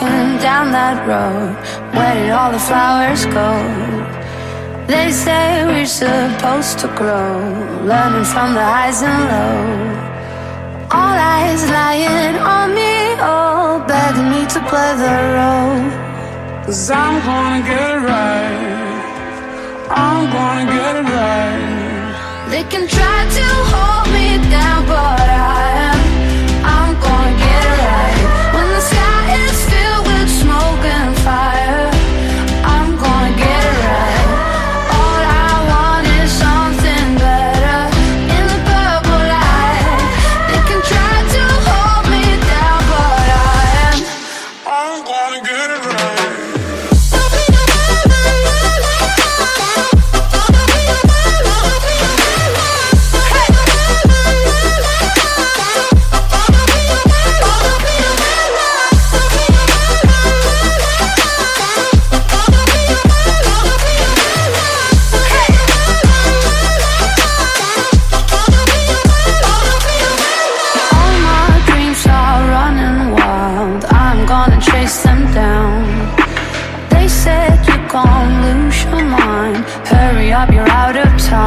walking down that road. Where did all the flowers go? They say we're supposed to grow, learning from the highs and lows. All eyes lying on me, all begging me to play the role. Cause I'm gonna get it right. I'm gonna get it right. They can try to Hurry up, you're out of time